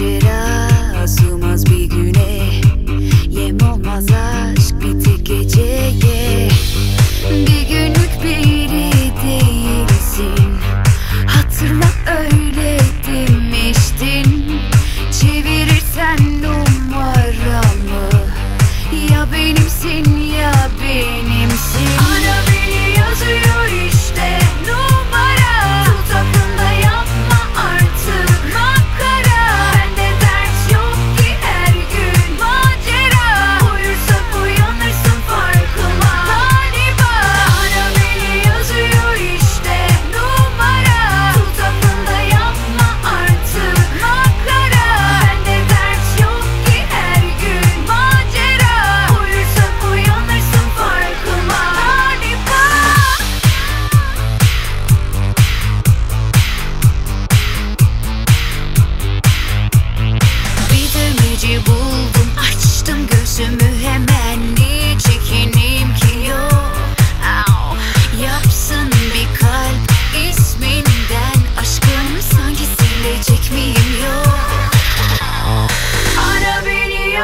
it up.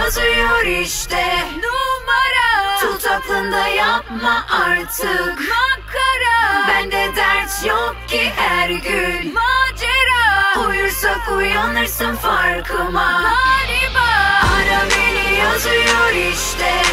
İşte. Numara. Tut aklında yapma artık. Makara. Bende dert yok ki her gün. Macera. Uyursak uyanırsın farkıma. Galiba. Ara beni yazıyor işte